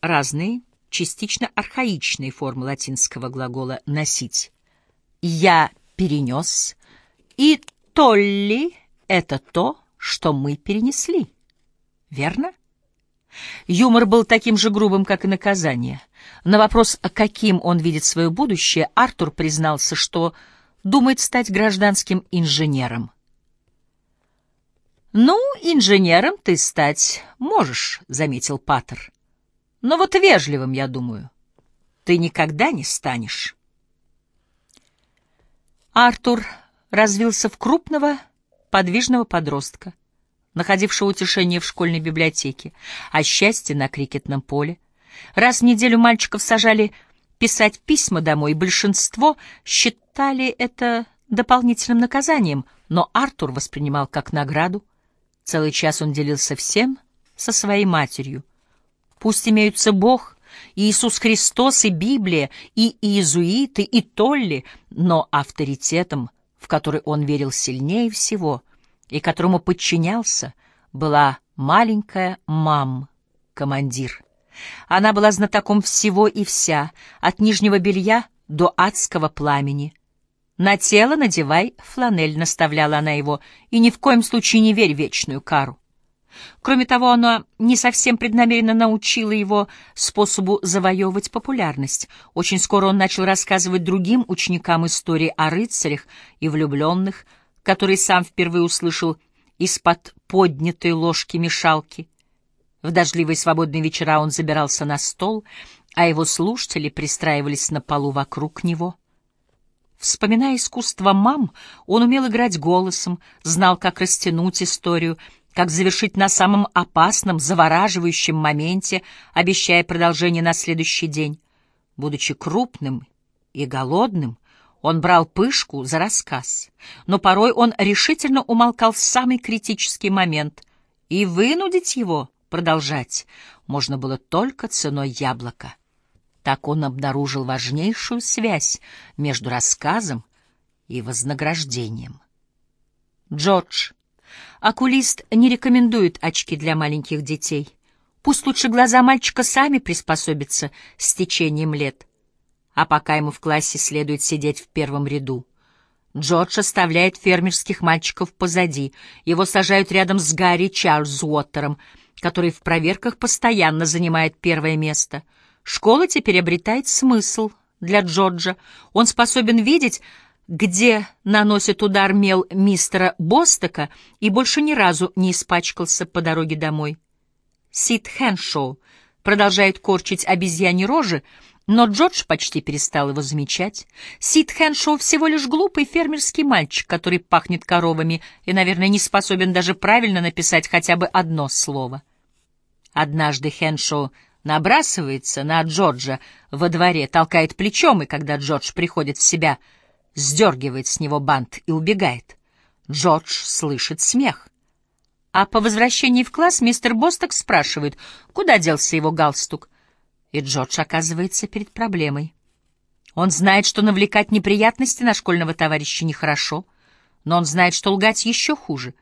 разные, частично архаичные формы латинского глагола «носить». «Я перенес», и «толли» — это то, что мы перенесли. Верно? Юмор был таким же грубым, как и наказание. На вопрос, каким он видит свое будущее, Артур признался, что думает стать гражданским инженером. «Ну, инженером ты стать можешь», — заметил Паттер. «Но вот вежливым, я думаю, ты никогда не станешь». Артур развился в крупного, подвижного подростка, находившего утешение в школьной библиотеке, а счастье на крикетном поле. Раз в неделю мальчиков сажали писать письма домой, и большинство считали это дополнительным наказанием, но Артур воспринимал как награду. Целый час он делился всем со своей матерью. Пусть имеются Бог, Иисус Христос и Библия, и иезуиты, и Толли, но авторитетом, в который он верил сильнее всего и которому подчинялся, была маленькая мам, командир. Она была знатоком всего и вся, от нижнего белья до адского пламени. «На тело надевай фланель», — наставляла она его, — «и ни в коем случае не верь вечную кару». Кроме того, она не совсем преднамеренно научила его способу завоевывать популярность. Очень скоро он начал рассказывать другим ученикам истории о рыцарях и влюбленных, которые сам впервые услышал из-под поднятой ложки-мешалки. В дождливые свободные вечера он забирался на стол, а его слушатели пристраивались на полу вокруг него. Вспоминая искусство мам, он умел играть голосом, знал, как растянуть историю, как завершить на самом опасном, завораживающем моменте, обещая продолжение на следующий день. Будучи крупным и голодным, он брал пышку за рассказ, но порой он решительно умолкал в самый критический момент, и вынудить его продолжать можно было только ценой яблока. Так он обнаружил важнейшую связь между рассказом и вознаграждением. Джордж, окулист не рекомендует очки для маленьких детей. Пусть лучше глаза мальчика сами приспособятся с течением лет а пока ему в классе следует сидеть в первом ряду. Джордж оставляет фермерских мальчиков позади, его сажают рядом с Гарри Чарльзуоттером, который в проверках постоянно занимает первое место. Школа теперь обретает смысл для Джорджа. Он способен видеть, где наносит удар мел мистера Бостока и больше ни разу не испачкался по дороге домой. Сид Хэншоу продолжает корчить обезьяне рожи, но Джордж почти перестал его замечать. Сид Хэншоу всего лишь глупый фермерский мальчик, который пахнет коровами и, наверное, не способен даже правильно написать хотя бы одно слово. Однажды Хэншоу набрасывается на Джорджа во дворе, толкает плечом, и когда Джордж приходит в себя, сдергивает с него бант и убегает. Джордж слышит смех. А по возвращении в класс мистер Босток спрашивает, куда делся его галстук и Джордж оказывается перед проблемой. Он знает, что навлекать неприятности на школьного товарища нехорошо, но он знает, что лгать еще хуже.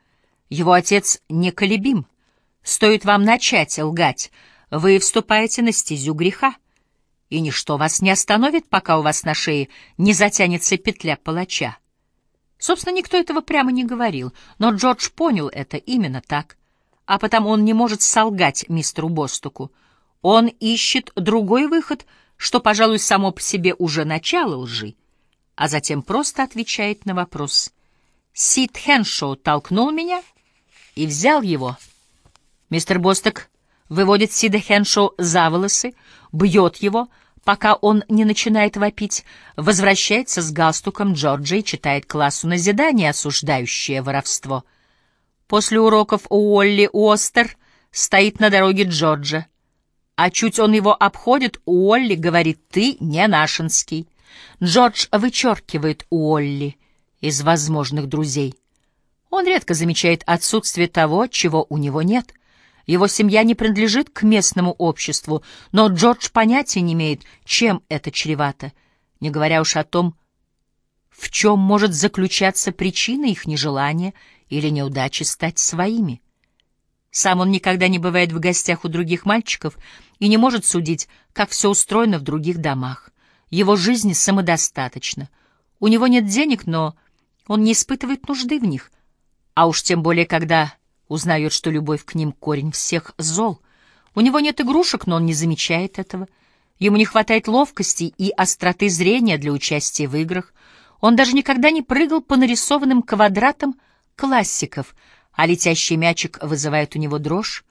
Его отец неколебим. Стоит вам начать лгать, вы вступаете на стезю греха, и ничто вас не остановит, пока у вас на шее не затянется петля палача. Собственно, никто этого прямо не говорил, но Джордж понял это именно так, а потому он не может солгать мистеру Бостоку — он ищет другой выход, что, пожалуй, само по себе уже начало лжи, а затем просто отвечает на вопрос. Сид Хеншоу толкнул меня и взял его. Мистер Босток выводит Сида Хеншоу за волосы, бьет его, пока он не начинает вопить, возвращается с галстуком Джорджа и читает классу назидание, осуждающее воровство. После уроков Уолли Уостер стоит на дороге Джорджа. А чуть он его обходит, Уолли говорит, ты не нашинский. Джордж вычеркивает Уолли из возможных друзей. Он редко замечает отсутствие того, чего у него нет. Его семья не принадлежит к местному обществу, но Джордж понятия не имеет, чем это чревато, не говоря уж о том, в чем может заключаться причина их нежелания или неудачи стать своими. Сам он никогда не бывает в гостях у других мальчиков и не может судить, как все устроено в других домах. Его жизнь самодостаточна. У него нет денег, но он не испытывает нужды в них. А уж тем более, когда узнает, что любовь к ним — корень всех зол. У него нет игрушек, но он не замечает этого. Ему не хватает ловкости и остроты зрения для участия в играх. Он даже никогда не прыгал по нарисованным квадратам классиков, а летящий мячик вызывает у него дрожь.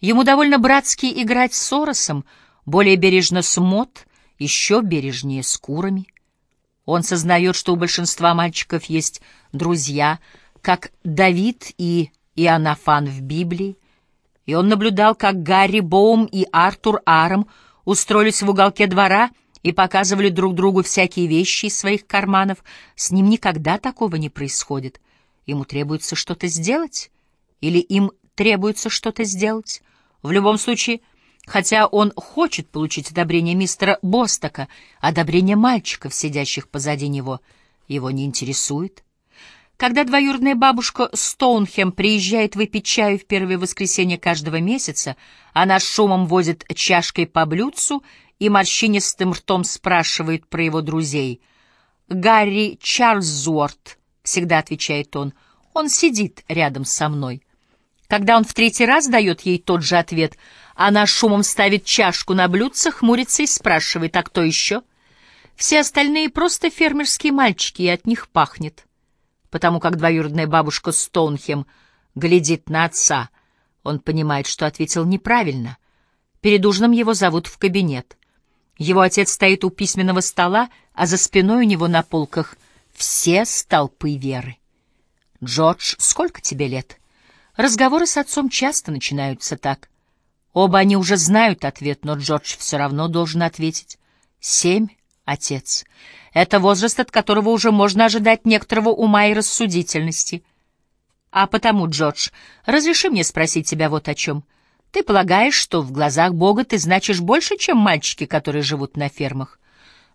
Ему довольно братски играть с Соросом, более бережно с Мот, еще бережнее с курами. Он сознает, что у большинства мальчиков есть друзья, как Давид и Иоаннафан в Библии, и он наблюдал, как Гарри Боум и Артур Арам устроились в уголке двора и показывали друг другу всякие вещи из своих карманов. С ним никогда такого не происходит. Ему требуется что-то сделать? Или им требуется что-то сделать? В любом случае, хотя он хочет получить одобрение мистера Бостока, одобрение мальчиков, сидящих позади него, его не интересует. Когда двоюродная бабушка Стоунхем приезжает выпить чаю в первое воскресенье каждого месяца, она шумом возит чашкой по блюдцу и морщинистым ртом спрашивает про его друзей. «Гарри Чарльзуорт», — всегда отвечает он, — «он сидит рядом со мной». Когда он в третий раз дает ей тот же ответ, она шумом ставит чашку на блюдце, хмурится и спрашивает, а кто еще? Все остальные просто фермерские мальчики, и от них пахнет потому как двоюродная бабушка Стоунхем глядит на отца. Он понимает, что ответил неправильно. Перед ужином его зовут в кабинет. Его отец стоит у письменного стола, а за спиной у него на полках все столпы веры. «Джордж, сколько тебе лет?» Разговоры с отцом часто начинаются так. Оба они уже знают ответ, но Джордж все равно должен ответить. «Семь, отец. Это возраст, от которого уже можно ожидать некоторого ума и рассудительности. А потому, Джордж, разреши мне спросить тебя вот о чем. Ты полагаешь, что в глазах Бога ты значишь больше, чем мальчики, которые живут на фермах?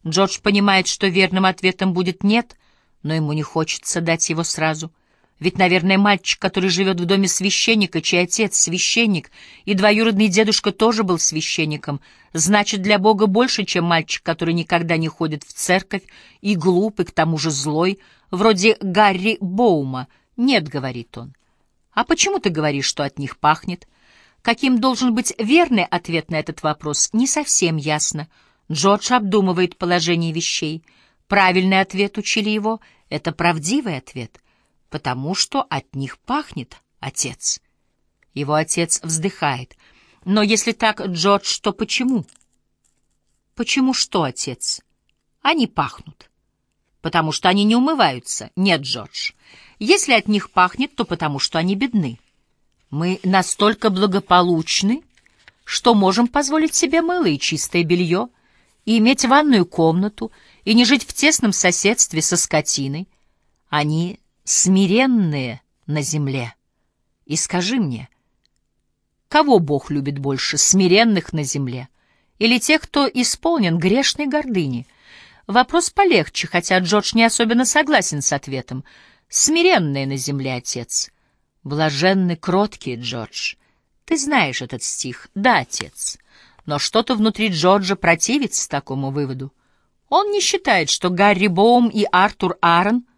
Джордж понимает, что верным ответом будет «нет», но ему не хочется дать его сразу — ведь, наверное, мальчик, который живет в доме священника, чей отец священник, и двоюродный дедушка тоже был священником, значит для Бога больше, чем мальчик, который никогда не ходит в церковь и глупый, к тому же злой, вроде Гарри Боума. «Нет», — говорит он. «А почему ты говоришь, что от них пахнет?» Каким должен быть верный ответ на этот вопрос, не совсем ясно. Джордж обдумывает положение вещей. Правильный ответ, учили его, — это правдивый ответ потому что от них пахнет отец. Его отец вздыхает. Но если так, Джордж, то почему? Почему что, отец? Они пахнут. Потому что они не умываются. Нет, Джордж. Если от них пахнет, то потому что они бедны. Мы настолько благополучны, что можем позволить себе мыло и чистое белье, и иметь ванную комнату, и не жить в тесном соседстве со скотиной. Они смиренные на земле. И скажи мне, кого Бог любит больше, смиренных на земле или тех, кто исполнен грешной гордыни? Вопрос полегче, хотя Джордж не особенно согласен с ответом. Смиренные на земле, отец. Блаженны кроткие, Джордж. Ты знаешь этот стих, да, отец. Но что-то внутри Джорджа противится такому выводу. Он не считает, что Гарри Боум и Артур Аарон —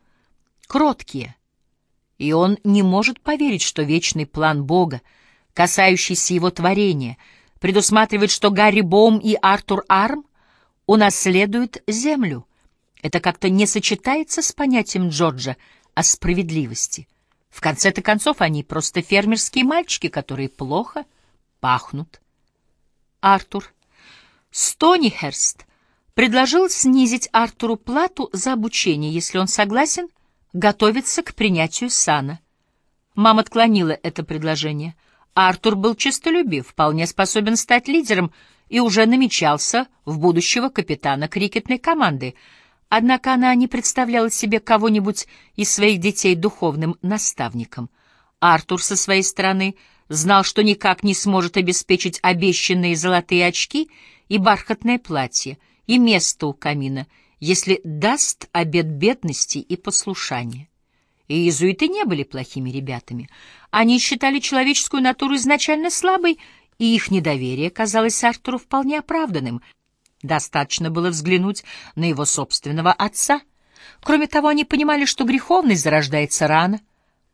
кроткие. И он не может поверить, что вечный план Бога, касающийся его творения, предусматривает, что Гарри Боум и Артур Арм унаследуют землю. Это как-то не сочетается с понятием Джорджа о справедливости. В конце-то концов, они просто фермерские мальчики, которые плохо пахнут. Артур. Стонихерст предложил снизить Артуру плату за обучение, если он согласен готовится к принятию сана. Мама отклонила это предложение. Артур был честолюбив, вполне способен стать лидером и уже намечался в будущего капитана крикетной команды. Однако она не представляла себе кого-нибудь из своих детей духовным наставником. Артур со своей стороны знал, что никак не сможет обеспечить обещанные золотые очки и бархатное платье, и место у камина — если даст обет бедности и послушания. и иезуиты не были плохими ребятами. Они считали человеческую натуру изначально слабой, и их недоверие казалось Артуру вполне оправданным. Достаточно было взглянуть на его собственного отца. Кроме того, они понимали, что греховность зарождается рано.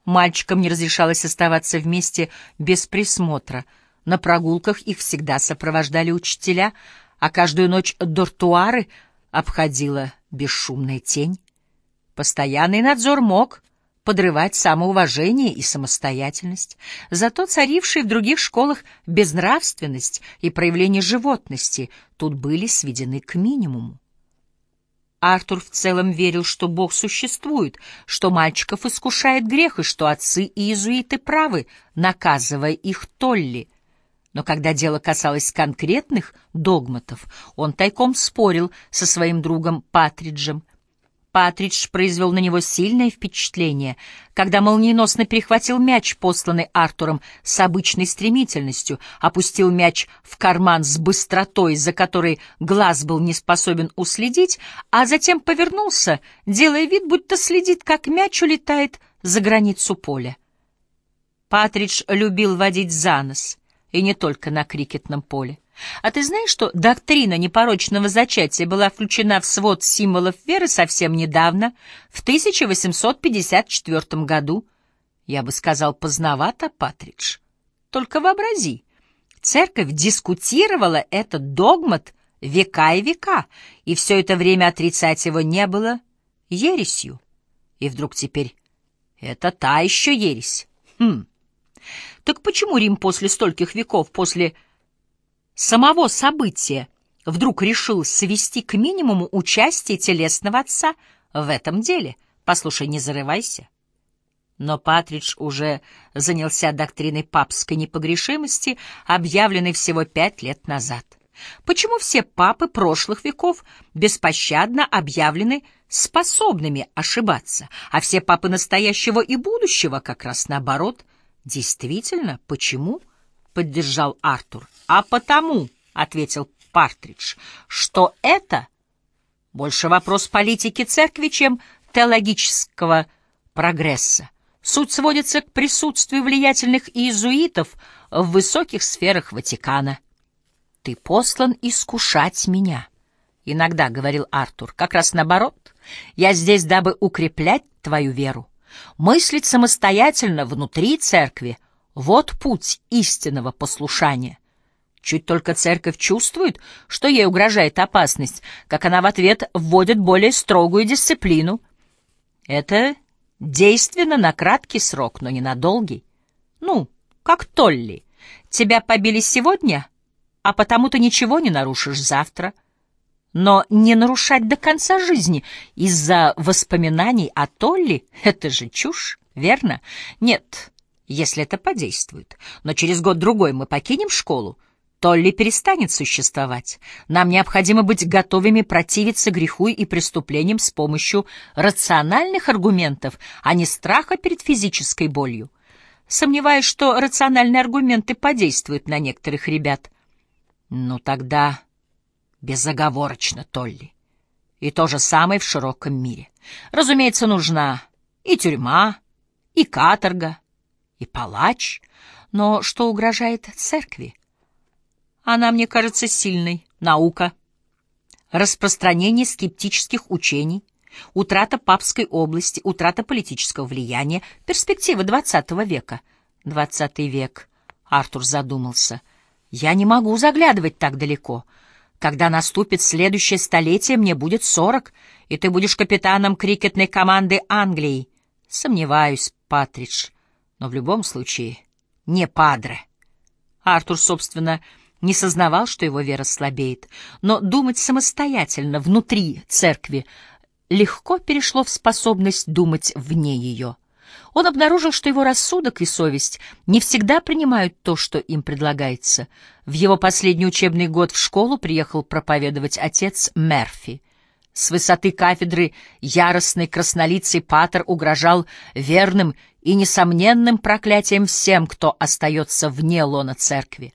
Мальчикам не разрешалось оставаться вместе без присмотра. На прогулках их всегда сопровождали учителя, а каждую ночь дортуары обходила бесшумная тень. Постоянный надзор мог подрывать самоуважение и самостоятельность, зато царившие в других школах безнравственность и проявление животности тут были сведены к минимуму. Артур в целом верил, что Бог существует, что мальчиков искушает грех и что отцы и иезуиты правы, наказывая их Толли. Но когда дело касалось конкретных догматов, он тайком спорил со своим другом Патриджем, Патридж произвел на него сильное впечатление, когда молниеносно перехватил мяч, посланный Артуром с обычной стремительностью, опустил мяч в карман с быстротой, за которой глаз был не способен уследить, а затем повернулся, делая вид, будто следит, как мяч улетает за границу поля. Патридж любил водить за нос, и не только на крикетном поле. А ты знаешь, что доктрина непорочного зачатия была включена в свод символов веры совсем недавно, в 1854 году? Я бы сказал, поздновато, Патридж. Только вообрази, церковь дискутировала этот догмат века и века, и все это время отрицать его не было ересью. И вдруг теперь это та еще ересь. Хм. Так почему Рим после стольких веков, после самого события вдруг решил свести к минимуму участие телесного отца в этом деле. Послушай, не зарывайся. Но Патридж уже занялся доктриной папской непогрешимости, объявленной всего пять лет назад. Почему все папы прошлых веков беспощадно объявлены способными ошибаться, а все папы настоящего и будущего как раз наоборот? Действительно, почему? — поддержал Артур. «А потому», — ответил Партридж, — «что это больше вопрос политики церкви, чем теологического прогресса. Суть сводится к присутствию влиятельных иезуитов в высоких сферах Ватикана. «Ты послан искушать меня», — иногда говорил Артур. «Как раз наоборот. Я здесь, дабы укреплять твою веру, мыслить самостоятельно внутри церкви, — вот путь истинного послушания. Чуть только церковь чувствует, что ей угрожает опасность, как она в ответ вводит более строгую дисциплину. Это действенно на краткий срок, но не на долгий. Ну, как Толли. Тебя побили сегодня, а потому ты ничего не нарушишь завтра. Но не нарушать до конца жизни из-за воспоминаний о Толли — это же чушь, верно? Нет, если это подействует. Но через год-другой мы покинем школу, Толли перестанет существовать. Нам необходимо быть готовыми противиться греху и преступлениям с помощью рациональных аргументов, а не страха перед физической болью. Сомневаюсь, что рациональные аргументы подействуют на некоторых ребят. Ну тогда безоговорочно, Толли. И то же самое в широком мире. Разумеется, нужна и тюрьма, и каторга, и палач, но что угрожает церкви? Она, мне кажется, сильной. Наука, распространение скептических учений, утрата папской области, утрата политического влияния, перспектива XX века. XX век, Артур задумался. Я не могу заглядывать так далеко. Когда наступит следующее столетие, мне будет сорок, и ты будешь капитаном крикетной команды Англии. Сомневаюсь, Патридж но в любом случае не падре. Артур, собственно, не сознавал, что его вера слабеет, но думать самостоятельно внутри церкви легко перешло в способность думать вне ее. Он обнаружил, что его рассудок и совесть не всегда принимают то, что им предлагается. В его последний учебный год в школу приехал проповедовать отец Мерфи. С высоты кафедры яростный краснолицый патер угрожал верным и несомненным проклятием всем, кто остается вне лона церкви.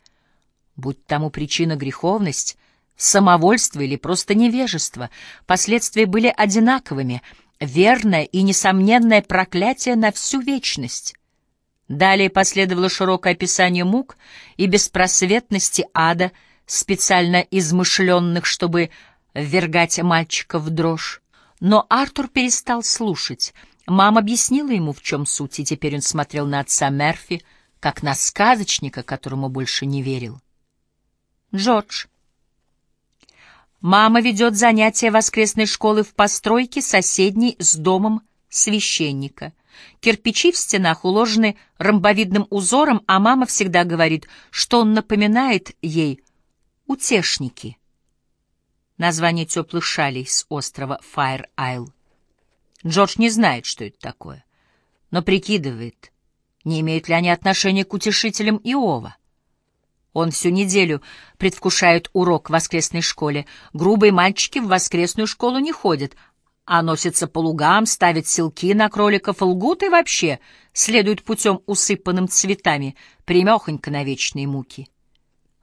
Будь тому причина греховность, самовольство или просто невежество, последствия были одинаковыми, верное и несомненное проклятие на всю вечность. Далее последовало широкое описание мук и беспросветности ада, специально измышленных, чтобы ввергать мальчика в дрожь. Но Артур перестал слушать. Мама объяснила ему, в чем суть, и теперь он смотрел на отца Мерфи, как на сказочника, которому больше не верил. Джордж. Мама ведет занятия воскресной школы в постройке, соседней с домом священника. Кирпичи в стенах уложены ромбовидным узором, а мама всегда говорит, что он напоминает ей утешники. Название теплых шалей с острова Файр-Айл. Джордж не знает, что это такое, но прикидывает, не имеют ли они отношения к утешителям Иова. Он всю неделю предвкушает урок в воскресной школе. Грубые мальчики в воскресную школу не ходят, а носятся по лугам, ставят селки на кроликов, лгут и вообще следуют путем, усыпанным цветами, примехонько на вечные муки.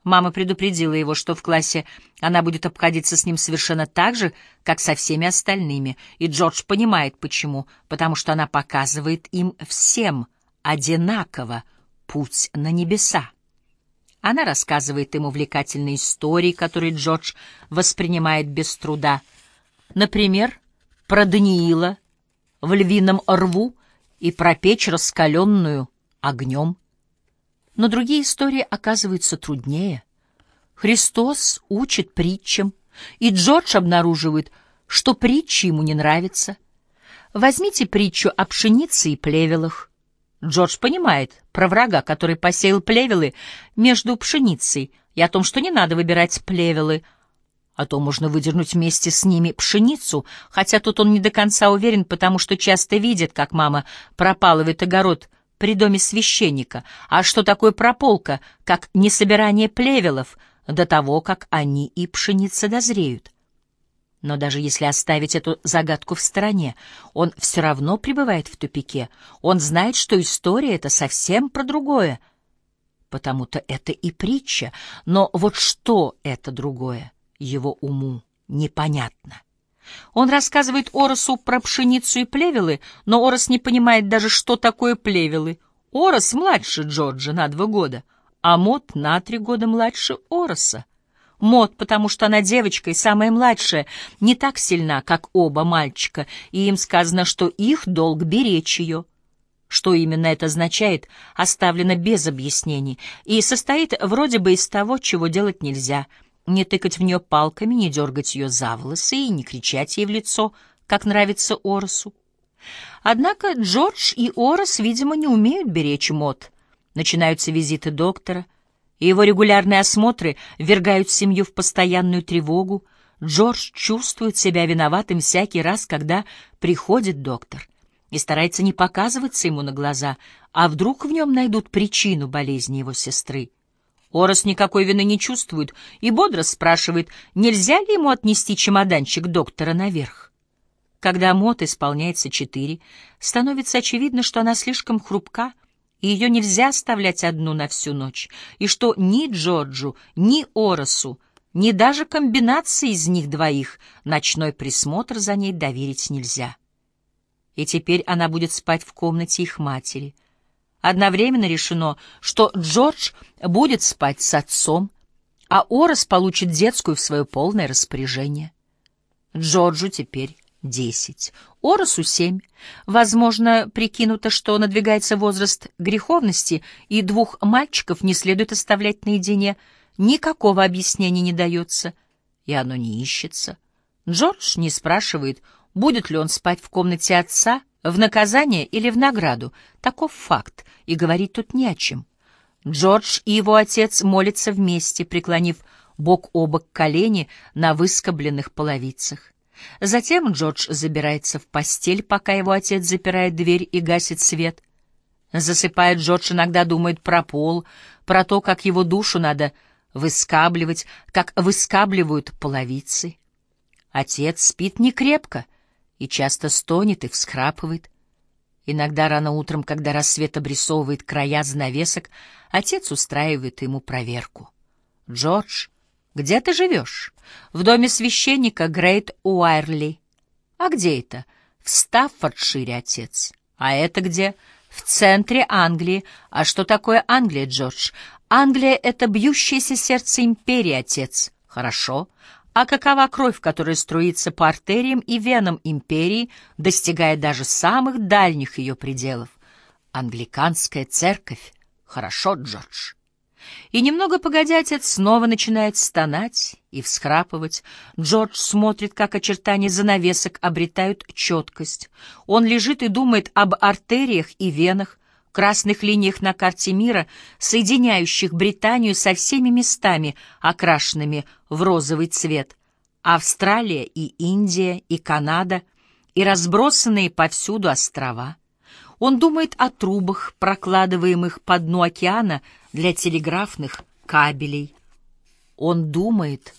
Мама предупредила его, что в классе она будет обходиться с ним совершенно так же, как со всеми остальными, и Джордж понимает, почему, потому что она показывает им всем одинаково путь на небеса. Она рассказывает им увлекательные истории, которые Джордж воспринимает без труда. Например, про Даниила в львином рву и про печь, раскаленную огнем. Но другие истории оказываются труднее. Христос учит притчам, и Джордж обнаруживает, что притчи ему не нравятся. Возьмите притчу о пшенице и плевелах. Джордж понимает про врага, который посеял плевелы между пшеницей, и о том, что не надо выбирать плевелы, а то можно выдернуть вместе с ними пшеницу, хотя тут он не до конца уверен, потому что часто видит, как мама пропалывает огород при доме священника. А что такое прополка, как несобирание плевелов до того, как они и пшеница дозреют? Но даже если оставить эту загадку в стороне, он все равно пребывает в тупике. Он знает, что история — это совсем про другое. Потому-то это и притча. Но вот что это другое, его уму непонятно. Он рассказывает Оросу про пшеницу и плевелы, но Орос не понимает даже, что такое плевелы. Орос младше Джорджа на два года, а Мот на три года младше Ороса. Мод, потому что она девочка и самая младшая, не так сильна, как оба мальчика, и им сказано, что их долг беречь ее. Что именно это означает, оставлено без объяснений, и состоит вроде бы из того, чего делать нельзя — не тыкать в нее палками, не дергать ее за волосы и не кричать ей в лицо, как нравится Оросу. Однако Джордж и Орос, видимо, не умеют беречь мод. Начинаются визиты доктора — и его регулярные осмотры ввергают семью в постоянную тревогу. Джордж чувствует себя виноватым всякий раз, когда приходит доктор, и старается не показываться ему на глаза, а вдруг в нем найдут причину болезни его сестры. Орос никакой вины не чувствует и бодро спрашивает, нельзя ли ему отнести чемоданчик доктора наверх. Когда Мот исполняется четыре, становится очевидно, что она слишком хрупка — и ее нельзя оставлять одну на всю ночь, и что ни Джорджу, ни Оросу, ни даже комбинации из них двоих ночной присмотр за ней доверить нельзя. И теперь она будет спать в комнате их матери. Одновременно решено, что Джордж будет спать с отцом, а Орос получит детскую в свое полное распоряжение. Джорджу теперь десять, Оросу семь. Возможно, прикинуто, что надвигается возраст греховности, и двух мальчиков не следует оставлять наедине. Никакого объяснения не дается, и оно не ищется. Джордж не спрашивает, будет ли он спать в комнате отца, в наказание или в награду. Таков факт, и говорить тут не о чем. Джордж и его отец молятся вместе, преклонив бок о бок колени на выскобленных половицах. Затем Джордж забирается в постель, пока его отец запирает дверь и гасит свет. Засыпает Джордж иногда думает про пол, про то, как его душу надо выскабливать, как выскабливают половицы. Отец спит не крепко и часто стонет и всхрапывает. Иногда рано утром, когда рассвет обрисовывает края занавесок, отец устраивает ему проверку. Джордж «Где ты живешь?» «В доме священника Грейт Уайрли». «А где это?» В Стаффордшире, отец. А это где? В центре Англии. А что такое Англия, Джордж? Англия — это бьющееся сердце империи, отец. Хорошо. А какова кровь, которая струится по артериям и венам империи, достигая даже самых дальних ее пределов? Англиканская церковь. Хорошо, Джордж. И немного погодя, отец снова начинает стонать и всхрапывать. Джордж смотрит, как очертания занавесок обретают четкость. Он лежит и думает об артериях и венах, красных линиях на карте мира, соединяющих Британию со всеми местами, окрашенными в розовый цвет. Австралия и Индия и Канада и разбросанные повсюду острова. Он думает о трубах, прокладываемых по дну океана для телеграфных кабелей. Он думает